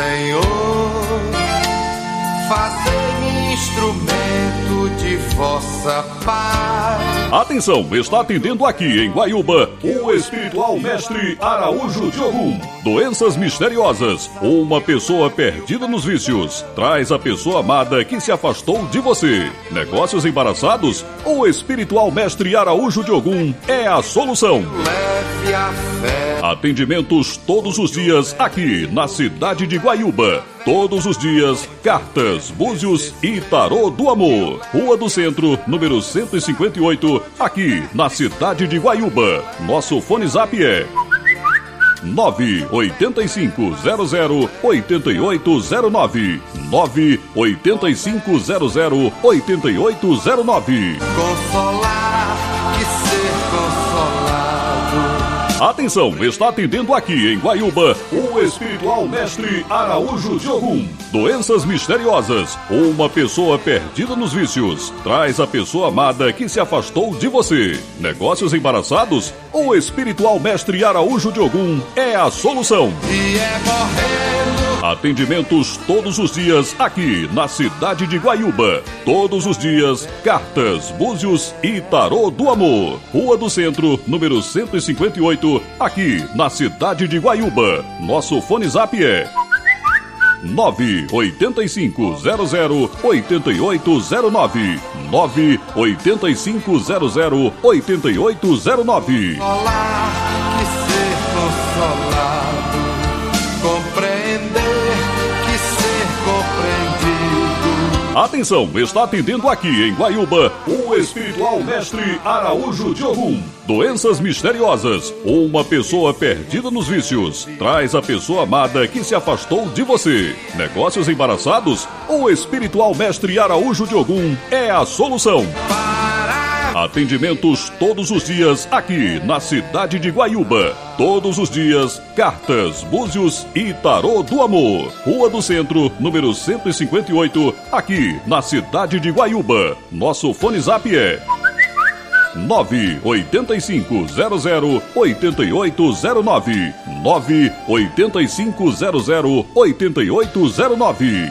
Senhor, fazei-me instrumento de vossa paz. Atenção, está atendendo aqui em Guaiúba o espiritual mestre Araújo de Ogum. Doenças misteriosas, uma pessoa perdida nos vícios, traz a pessoa amada que se afastou de você. Negócios embaraçados, o espiritual mestre Araújo de Ogum é a solução. Leve a fé. Atendimentos todos os dias aqui na cidade de Guaiúba. Todos os dias, cartas, búzios e tarô do amor. Rua do Centro, número 158, aqui na cidade de Guaiúba. Nosso fone zap é 985008809 985008809 Consolar Atenção, está atendendo aqui em Guaiúba o espiritual mestre Araújo de Ogum. Doenças misteriosas, uma pessoa perdida nos vícios, traz a pessoa amada que se afastou de você. Negócios embaraçados, o espiritual mestre Araújo de Ogum é a solução. E é morrendo. Atendimentos todos os dias aqui na cidade de Guaiúba. Todos os dias, cartas, búzios e tarô do amor. Rua do Centro, número 158, aqui na cidade de Guaiúba. Nosso fone zap é 985008809 985008809 Consolar que ser consolado. Atenção, está atendendo aqui em Guaiúba o espiritual mestre Araújo de Ogum. Doenças misteriosas, uma pessoa perdida nos vícios, traz a pessoa amada que se afastou de você. Negócios embaraçados, o espiritual mestre Araújo de Ogum é a solução. Atendimentos todos os dias aqui na cidade de Guaiúba. Todos os dias, cartas, búzios e tarô do amor. Rua do Centro, número 158, aqui na cidade de Guaiúba. Nosso fone zap é 985008809 985008809